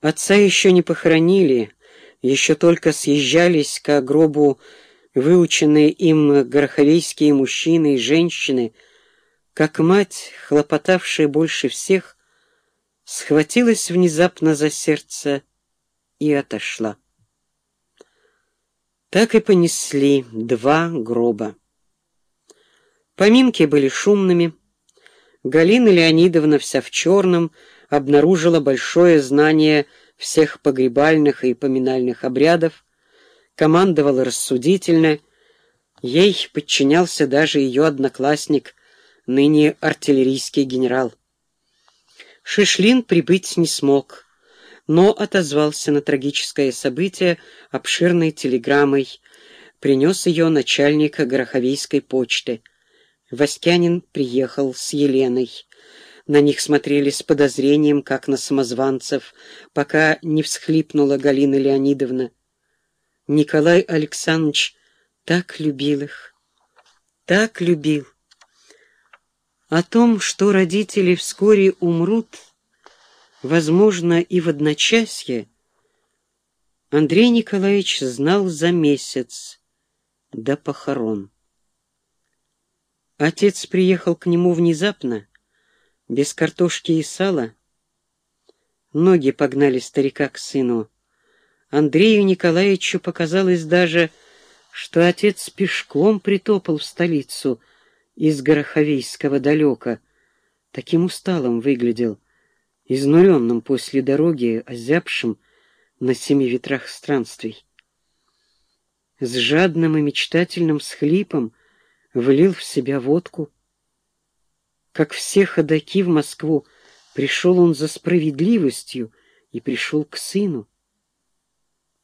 Отца еще не похоронили, еще только съезжались к гробу выученные им гороховейские мужчины и женщины, как мать, хлопотавшая больше всех, схватилась внезапно за сердце и отошла. Так и понесли два гроба. Поминки были шумными. Галина Леонидовна вся в черном обнаружила большое знание всех погребальных и поминальных обрядов, командовала рассудительно, ей подчинялся даже ее одноклассник, ныне артиллерийский генерал. Шишлин прибыть не смог, но отозвался на трагическое событие обширной телеграммой, принес ее начальник Гороховейской почты. Васькянин приехал с Еленой. На них смотрели с подозрением, как на самозванцев, пока не всхлипнула Галина Леонидовна. Николай Александрович так любил их, так любил. О том, что родители вскоре умрут, возможно, и в одночасье, Андрей Николаевич знал за месяц до похорон. Отец приехал к нему внезапно, без картошки и сала. Ноги погнали старика к сыну. Андрею Николаевичу показалось даже, что отец пешком притопал в столицу из Гороховейского далека. Таким усталым выглядел, изнуренным после дороги, озябшим на семи ветрах странствий. С жадным и мечтательным схлипом влил в себя водку. Как все ходаки в Москву, пришел он за справедливостью и пришел к сыну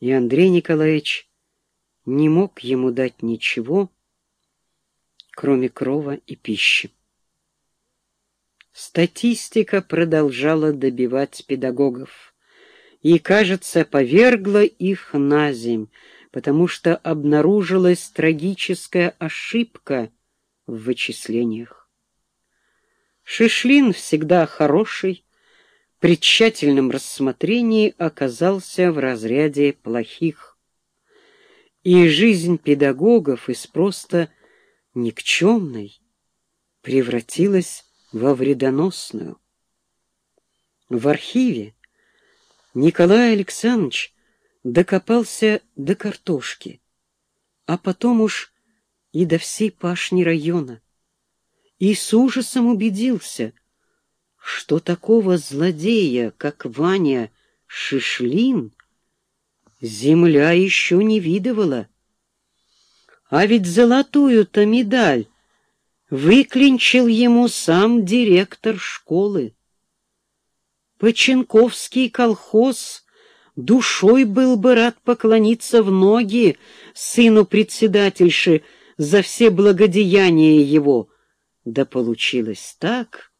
и Андрей Николаевич не мог ему дать ничего, кроме крова и пищи. Статистика продолжала добивать педагогов и, кажется, повергла их на земь, потому что обнаружилась трагическая ошибка в вычислениях. Шишлин всегда хороший, при тщательном рассмотрении оказался в разряде плохих. И жизнь педагогов из просто никчемной превратилась во вредоносную. В архиве Николай Александрович докопался до картошки, а потом уж и до всей пашни района, и с ужасом убедился — что такого злодея, как Ваня Шишлин, земля еще не видывала. А ведь золотую-то медаль выклинчил ему сам директор школы. Поченковский колхоз душой был бы рад поклониться в ноги сыну председательши за все благодеяния его. Да получилось так,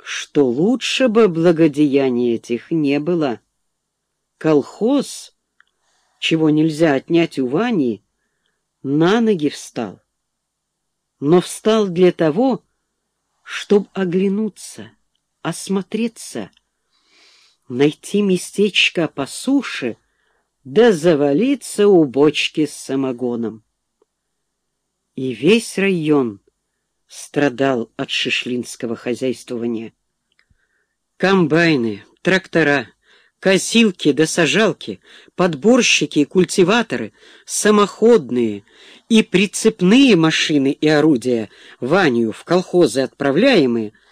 что лучше бы благодеяний этих не было. Колхоз, чего нельзя отнять у Вани, на ноги встал. Но встал для того, чтобы оглянуться, осмотреться, найти местечко по суше, да завалиться у бочки с самогоном. И весь район страдал от шишлинского хозяйствования. Комбайны, трактора, косилки да сажалки, подборщики и культиваторы, самоходные и прицепные машины и орудия, Ваню в колхозы отправляемые —